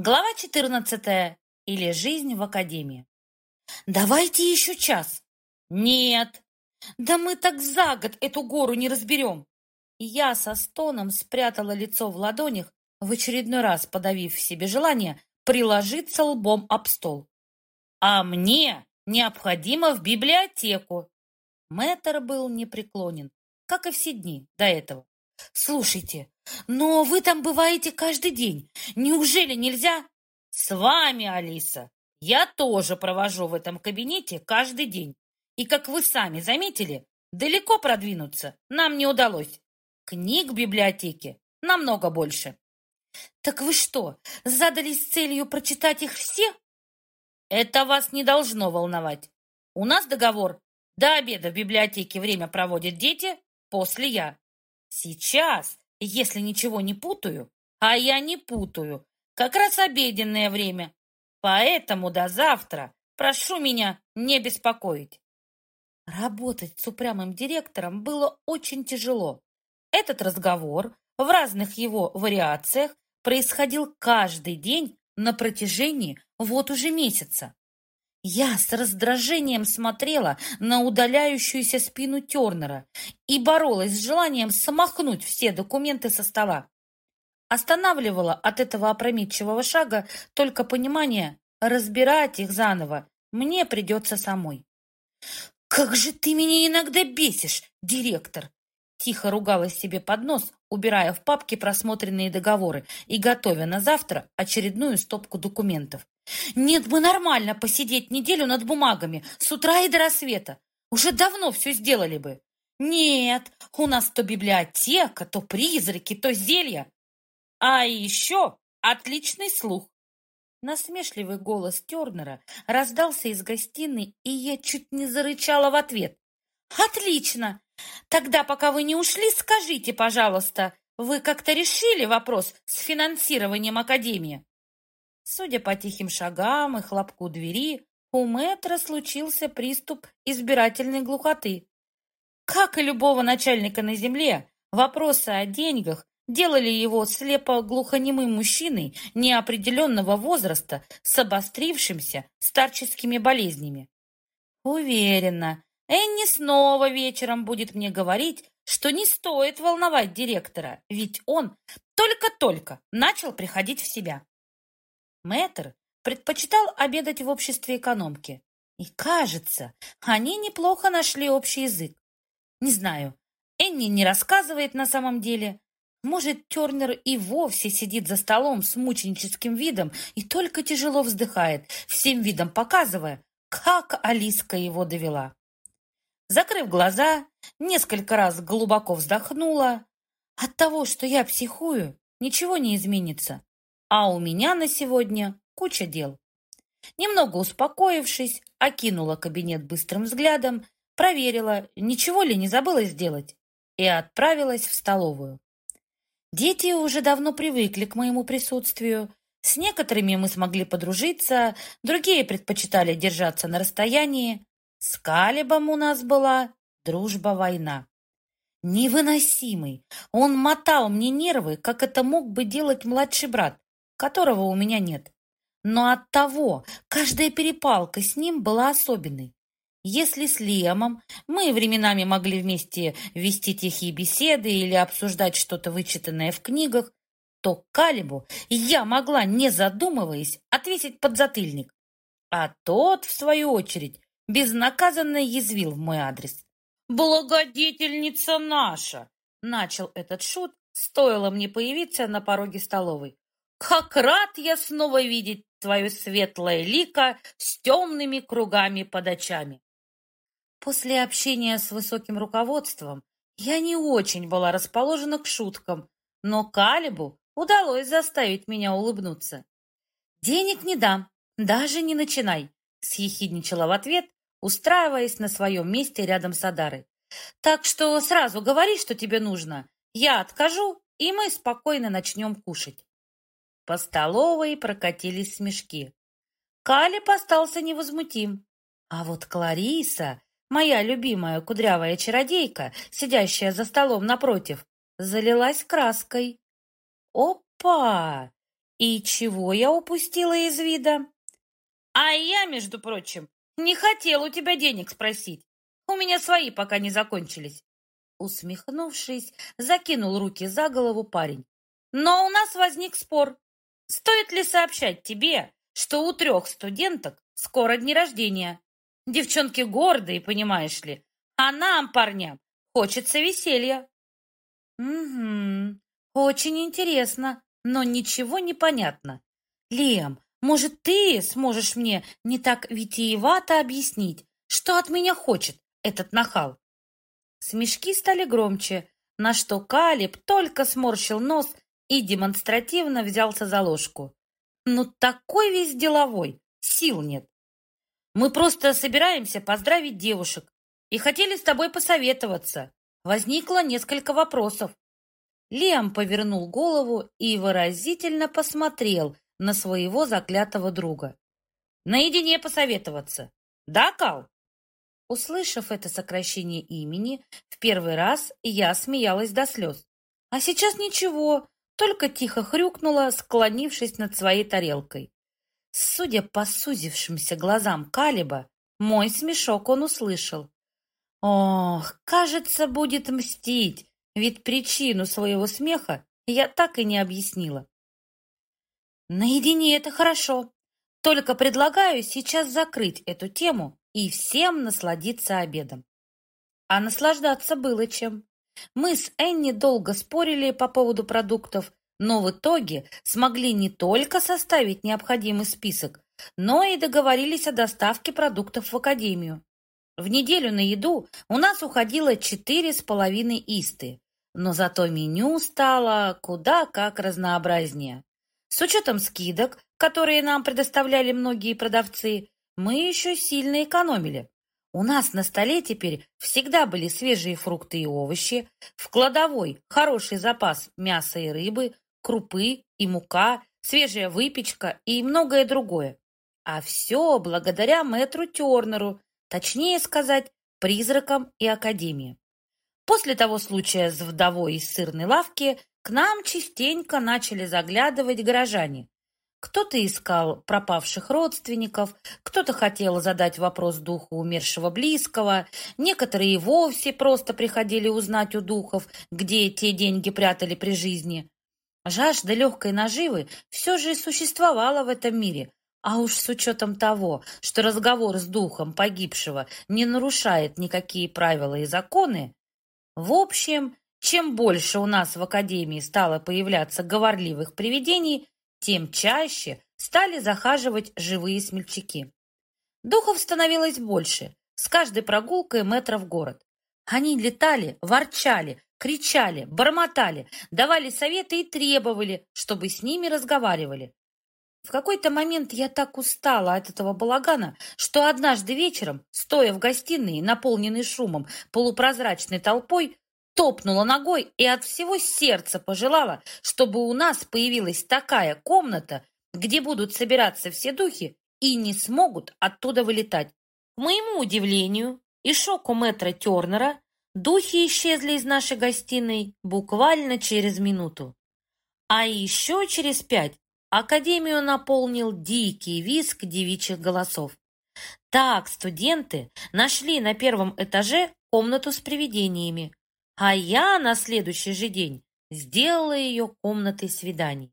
Глава 14. Или жизнь в академии. Давайте еще час. Нет. Да мы так за год эту гору не разберем. Я со стоном спрятала лицо в ладонях, в очередной раз подавив в себе желание приложиться лбом об стол. А мне необходимо в библиотеку. Мэтр был непреклонен, как и все дни до этого. Слушайте, но вы там бываете каждый день. Неужели нельзя? С вами, Алиса. Я тоже провожу в этом кабинете каждый день. И, как вы сами заметили, далеко продвинуться нам не удалось. Книг в библиотеке намного больше. Так вы что, задались целью прочитать их все? Это вас не должно волновать. У нас договор. До обеда в библиотеке время проводят дети, после я. Сейчас, если ничего не путаю, а я не путаю, как раз обеденное время. Поэтому до завтра прошу меня не беспокоить. Работать с упрямым директором было очень тяжело. Этот разговор в разных его вариациях происходил каждый день на протяжении вот уже месяца. Я с раздражением смотрела на удаляющуюся спину Тернера и боролась с желанием смахнуть все документы со стола. Останавливала от этого опрометчивого шага только понимание, разбирать их заново мне придется самой. «Как же ты меня иногда бесишь, директор!» Тихо ругалась себе под нос, убирая в папки просмотренные договоры и готовя на завтра очередную стопку документов. Нет бы нормально посидеть неделю над бумагами с утра и до рассвета. Уже давно все сделали бы. Нет, у нас то библиотека, то призраки, то зелья. А еще отличный слух. Насмешливый голос Тернера раздался из гостиной, и я чуть не зарычала в ответ. «Отлично! Тогда, пока вы не ушли, скажите, пожалуйста, вы как-то решили вопрос с финансированием Академии?» Судя по тихим шагам и хлопку двери, у мэтра случился приступ избирательной глухоты. Как и любого начальника на земле, вопросы о деньгах делали его слепо-глухонемым мужчиной неопределенного возраста с обострившимся старческими болезнями. Уверена, Энни снова вечером будет мне говорить, что не стоит волновать директора, ведь он только-только начал приходить в себя. Мэтр предпочитал обедать в обществе экономки. И, кажется, они неплохо нашли общий язык. Не знаю, Энни не рассказывает на самом деле. Может, Тернер и вовсе сидит за столом с мученическим видом и только тяжело вздыхает, всем видом показывая, как Алиска его довела. Закрыв глаза, несколько раз глубоко вздохнула. От того, что я психую, ничего не изменится. А у меня на сегодня куча дел. Немного успокоившись, окинула кабинет быстрым взглядом, проверила, ничего ли не забыла сделать, и отправилась в столовую. Дети уже давно привыкли к моему присутствию. С некоторыми мы смогли подружиться, другие предпочитали держаться на расстоянии. С Калибом у нас была дружба-война. Невыносимый. Он мотал мне нервы, как это мог бы делать младший брат, которого у меня нет. Но от того каждая перепалка с ним была особенной. Если с Лемом мы временами могли вместе вести тихие беседы или обсуждать что-то вычитанное в книгах, то Калибу я могла, не задумываясь, отвесить подзатыльник. А тот, в свою очередь, безнаказанно язвил в мой адрес. «Благодетельница наша!» — начал этот шут, стоило мне появиться на пороге столовой. Как рад я снова видеть твое светлое лико с темными кругами под очами. После общения с высоким руководством я не очень была расположена к шуткам, но Калибу удалось заставить меня улыбнуться. «Денег не дам, даже не начинай», — съехидничала в ответ, устраиваясь на своем месте рядом с Адарой. «Так что сразу говори, что тебе нужно. Я откажу, и мы спокойно начнем кушать». По столовой прокатились смешки. Калиб остался невозмутим. А вот Клариса, моя любимая кудрявая чародейка, сидящая за столом напротив, залилась краской. Опа! И чего я упустила из вида? А я, между прочим, не хотел у тебя денег спросить. У меня свои пока не закончились. Усмехнувшись, закинул руки за голову парень. Но у нас возник спор. Стоит ли сообщать тебе, что у трех студенток скоро дни рождения? Девчонки гордые, понимаешь ли, а нам, парням, хочется веселья. Угу, очень интересно, но ничего не понятно. Лем, может, ты сможешь мне не так витиевато объяснить, что от меня хочет этот нахал? Смешки стали громче, на что Калиб только сморщил нос и демонстративно взялся за ложку. Ну, такой весь деловой, сил нет. Мы просто собираемся поздравить девушек и хотели с тобой посоветоваться. Возникло несколько вопросов. Лиам повернул голову и выразительно посмотрел на своего заклятого друга. Наедине посоветоваться. Да, Кал? Услышав это сокращение имени, в первый раз я смеялась до слез. А сейчас ничего, только тихо хрюкнула, склонившись над своей тарелкой. Судя по сузившимся глазам Калиба, мой смешок он услышал. Ох, кажется, будет мстить, ведь причину своего смеха я так и не объяснила. Наедине это хорошо, только предлагаю сейчас закрыть эту тему и всем насладиться обедом. А наслаждаться было чем. Мы с Энни долго спорили по поводу продуктов, но в итоге смогли не только составить необходимый список, но и договорились о доставке продуктов в академию. В неделю на еду у нас уходило четыре с половиной исты, но зато меню стало куда как разнообразнее. С учетом скидок, которые нам предоставляли многие продавцы, мы еще сильно экономили. У нас на столе теперь всегда были свежие фрукты и овощи, в кладовой хороший запас мяса и рыбы, крупы и мука, свежая выпечка и многое другое. А все благодаря мэтру Тернеру, точнее сказать, призракам и академии. После того случая с вдовой из сырной лавки к нам частенько начали заглядывать горожане. Кто-то искал пропавших родственников, кто-то хотел задать вопрос духу умершего близкого, некоторые и вовсе просто приходили узнать у духов, где те деньги прятали при жизни. Жажда легкой наживы все же существовала в этом мире, а уж с учетом того, что разговор с духом погибшего не нарушает никакие правила и законы, в общем, чем больше у нас в Академии стало появляться говорливых привидений, тем чаще стали захаживать живые смельчаки. Духов становилось больше, с каждой прогулкой метра в город. Они летали, ворчали, кричали, бормотали, давали советы и требовали, чтобы с ними разговаривали. В какой-то момент я так устала от этого балагана, что однажды вечером, стоя в гостиной, наполненной шумом, полупрозрачной толпой, топнула ногой и от всего сердца пожелала, чтобы у нас появилась такая комната, где будут собираться все духи и не смогут оттуда вылетать. К моему удивлению и шоку мэтра Тернера духи исчезли из нашей гостиной буквально через минуту. А еще через пять Академию наполнил дикий визг девичьих голосов. Так студенты нашли на первом этаже комнату с привидениями, а я на следующий же день сделала ее комнатой свиданий.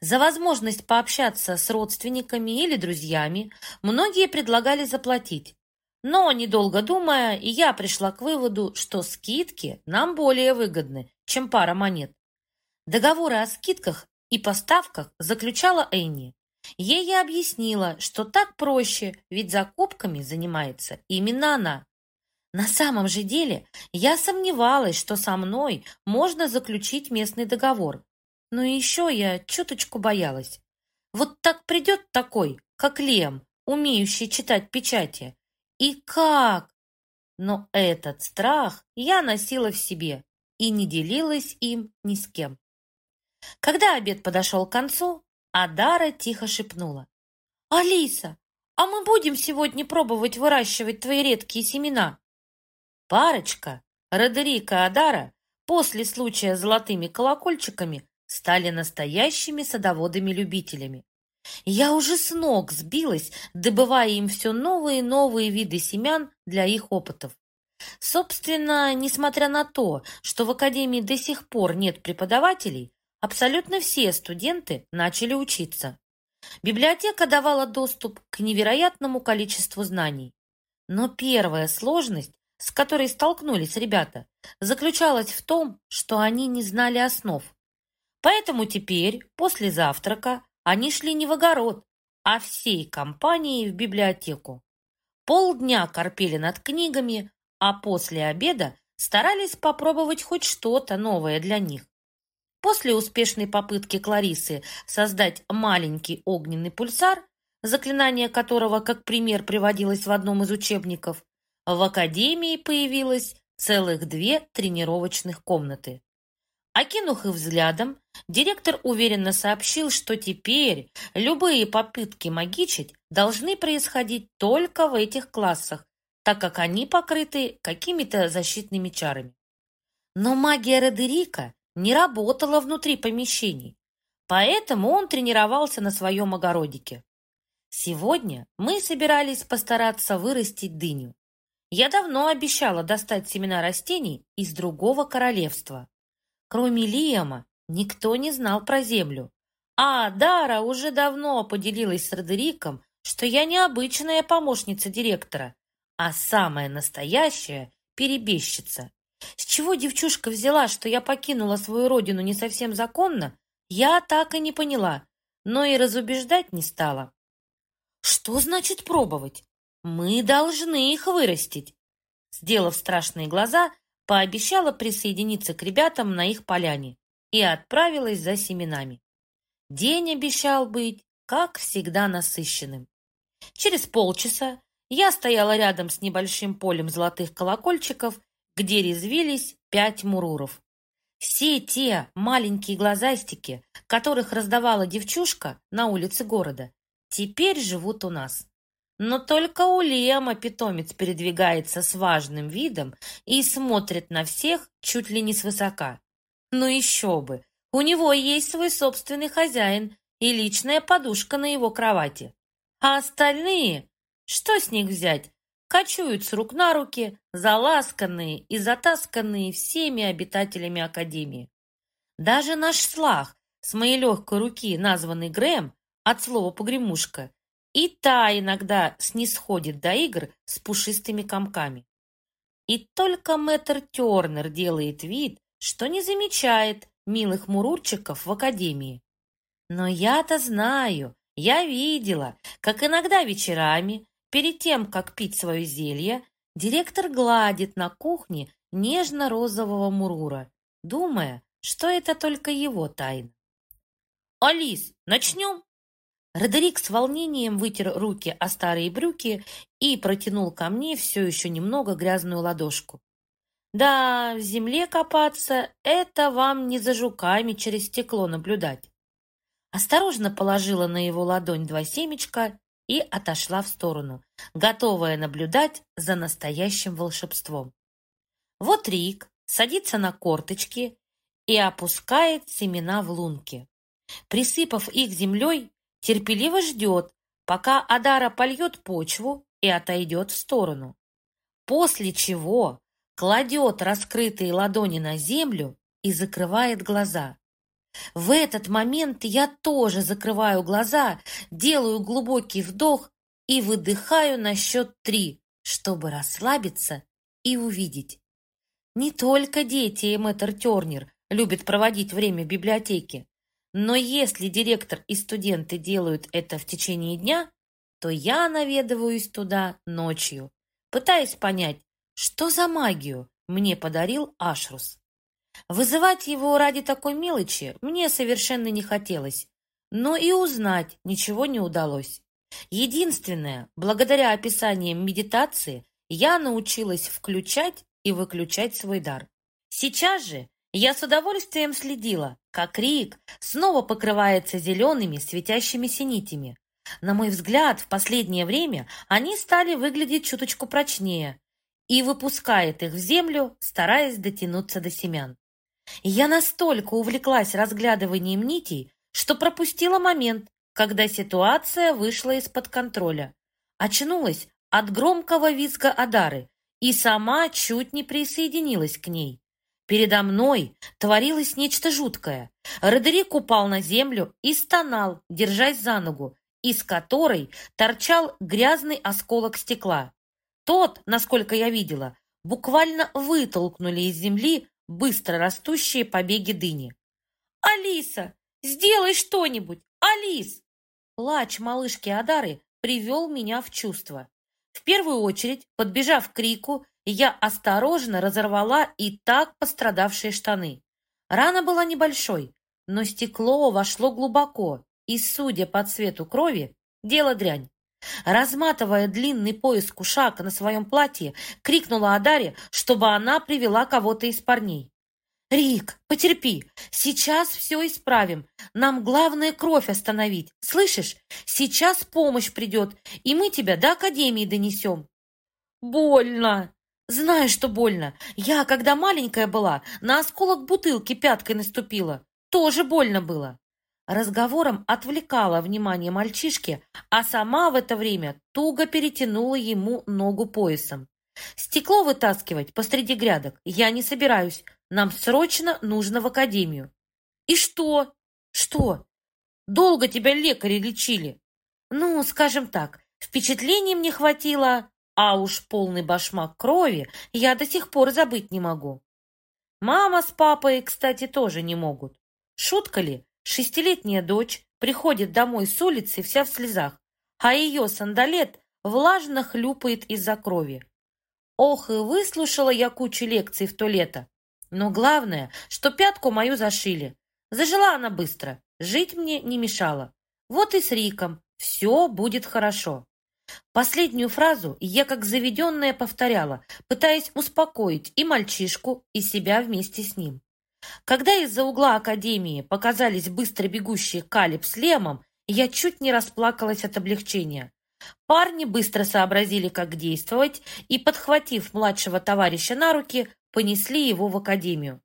За возможность пообщаться с родственниками или друзьями многие предлагали заплатить. Но, недолго думая, я пришла к выводу, что скидки нам более выгодны, чем пара монет. Договоры о скидках и поставках заключала Энни. Ей я объяснила, что так проще, ведь закупками занимается именно она. На самом же деле я сомневалась, что со мной можно заключить местный договор. Но еще я чуточку боялась. Вот так придет такой, как Лем, умеющий читать печати. И как? Но этот страх я носила в себе и не делилась им ни с кем. Когда обед подошел к концу, Адара тихо шепнула. «Алиса, а мы будем сегодня пробовать выращивать твои редкие семена?» Парочка, Родерика Адара, после случая с золотыми колокольчиками, стали настоящими садоводами-любителями. Я уже с ног сбилась, добывая им все новые и новые виды семян для их опытов. Собственно, несмотря на то, что в Академии до сих пор нет преподавателей, абсолютно все студенты начали учиться. Библиотека давала доступ к невероятному количеству знаний. Но первая сложность, с которой столкнулись ребята, заключалась в том, что они не знали основ. Поэтому теперь, после завтрака, они шли не в огород, а всей компанией в библиотеку. Полдня корпели над книгами, а после обеда старались попробовать хоть что-то новое для них. После успешной попытки Кларисы создать маленький огненный пульсар, заклинание которого, как пример, приводилось в одном из учебников, в академии появилось целых две тренировочных комнаты. Окинув их взглядом, директор уверенно сообщил, что теперь любые попытки магичить должны происходить только в этих классах, так как они покрыты какими-то защитными чарами. Но магия Родерика не работала внутри помещений, поэтому он тренировался на своем огородике. Сегодня мы собирались постараться вырастить дыню. Я давно обещала достать семена растений из другого королевства. Кроме Лиама, никто не знал про землю. А Дара уже давно поделилась с Родериком, что я не обычная помощница директора, а самая настоящая перебежчица. С чего девчушка взяла, что я покинула свою родину не совсем законно, я так и не поняла, но и разубеждать не стала. Что значит пробовать? Мы должны их вырастить. Сделав страшные глаза, пообещала присоединиться к ребятам на их поляне и отправилась за семенами. День обещал быть, как всегда, насыщенным. Через полчаса я стояла рядом с небольшим полем золотых колокольчиков, где резвились пять муруров. Все те маленькие глазастики, которых раздавала девчушка на улице города, теперь живут у нас. Но только у Лема питомец передвигается с важным видом и смотрит на всех чуть ли не свысока. Ну еще бы! У него есть свой собственный хозяин и личная подушка на его кровати. А остальные, что с них взять, кочуют с рук на руки, заласканные и затасканные всеми обитателями Академии. Даже наш слах с моей легкой руки, названный Грэм, от слова «погремушка», и та иногда снисходит до игр с пушистыми комками. И только мэтр Тернер делает вид, что не замечает милых мурурчиков в академии. Но я-то знаю, я видела, как иногда вечерами, перед тем, как пить свое зелье, директор гладит на кухне нежно-розового мурура, думая, что это только его тайна. «Алис, начнем?» Родерик с волнением вытер руки о старые брюки и протянул ко мне все еще немного грязную ладошку. Да, в земле копаться — это вам не за жуками через стекло наблюдать. Осторожно положила на его ладонь два семечка и отошла в сторону, готовая наблюдать за настоящим волшебством. Вот Рик садится на корточки и опускает семена в лунки. Присыпав их землей, терпеливо ждет, пока Адара польет почву и отойдет в сторону. После чего кладет раскрытые ладони на землю и закрывает глаза. В этот момент я тоже закрываю глаза, делаю глубокий вдох и выдыхаю на счет три, чтобы расслабиться и увидеть. Не только дети и мэтр Тернер любят проводить время в библиотеке. Но если директор и студенты делают это в течение дня, то я наведываюсь туда ночью, пытаясь понять, что за магию мне подарил Ашрус. Вызывать его ради такой мелочи мне совершенно не хотелось, но и узнать ничего не удалось. Единственное, благодаря описаниям медитации, я научилась включать и выключать свой дар. Сейчас же я с удовольствием следила, как Рик снова покрывается зелеными светящимися нитями. На мой взгляд, в последнее время они стали выглядеть чуточку прочнее и выпускает их в землю, стараясь дотянуться до семян. Я настолько увлеклась разглядыванием нитей, что пропустила момент, когда ситуация вышла из-под контроля. Очнулась от громкого визга Адары и сама чуть не присоединилась к ней. Передо мной творилось нечто жуткое. Родерик упал на землю и стонал, держась за ногу, из которой торчал грязный осколок стекла. Тот, насколько я видела, буквально вытолкнули из земли быстро растущие побеги дыни. «Алиса, сделай что-нибудь! Алис!» Плач малышки Адары привел меня в чувство. В первую очередь, подбежав к крику, я осторожно разорвала и так пострадавшие штаны. Рана была небольшой, но стекло вошло глубоко, и, судя по цвету крови, дело дрянь. Разматывая длинный пояс кушака на своем платье, крикнула Адаре, чтобы она привела кого-то из парней. «Рик, потерпи, сейчас все исправим. Нам главное кровь остановить. Слышишь? Сейчас помощь придет, и мы тебя до академии донесем». «Больно!» «Знаю, что больно. Я, когда маленькая была, на осколок бутылки пяткой наступила. Тоже больно было». Разговором отвлекала внимание мальчишки, а сама в это время туго перетянула ему ногу поясом. «Стекло вытаскивать посреди грядок я не собираюсь. Нам срочно нужно в академию». «И что?» «Что? Долго тебя лекари лечили?» «Ну, скажем так, впечатлений мне хватило, а уж полный башмак крови я до сих пор забыть не могу. Мама с папой, кстати, тоже не могут. Шутка ли? Шестилетняя дочь приходит домой с улицы вся в слезах, а ее сандалет влажно хлюпает из-за крови. Ох, и выслушала я кучу лекций в то лето. Но главное, что пятку мою зашили. Зажила она быстро, жить мне не мешала. Вот и с Риком все будет хорошо. Последнюю фразу я как заведенная повторяла, пытаясь успокоить и мальчишку, и себя вместе с ним. Когда из-за угла академии показались быстро бегущие Калиб с Лемом, я чуть не расплакалась от облегчения. Парни быстро сообразили, как действовать, и, подхватив младшего товарища на руки, понесли его в академию.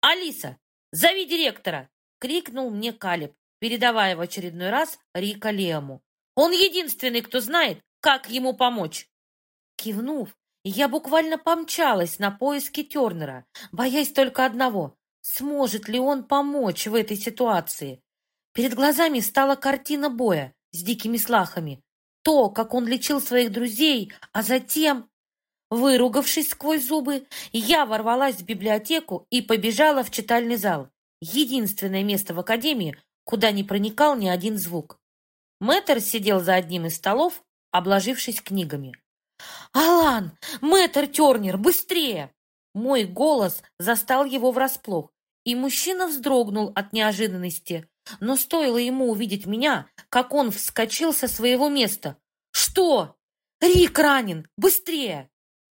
«Алиса, зови директора!» — крикнул мне Калиб, передавая в очередной раз Рика Лему. Он единственный, кто знает, как ему помочь. Кивнув, я буквально помчалась на поиски Тернера, боясь только одного — сможет ли он помочь в этой ситуации. Перед глазами стала картина боя с дикими слахами, то, как он лечил своих друзей, а затем... Выругавшись сквозь зубы, я ворвалась в библиотеку и побежала в читальный зал. Единственное место в академии, куда не проникал ни один звук. Мэтр сидел за одним из столов, обложившись книгами. «Алан! Мэтр Тернер, быстрее!» Мой голос застал его врасплох, и мужчина вздрогнул от неожиданности. Но стоило ему увидеть меня, как он вскочил со своего места. «Что? Рик ранен! Быстрее!»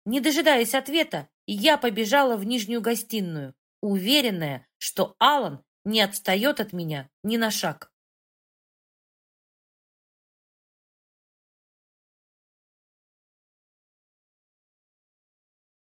Не дожидаясь ответа, я побежала в нижнюю гостиную, уверенная, что Алан не отстает от меня ни на шаг.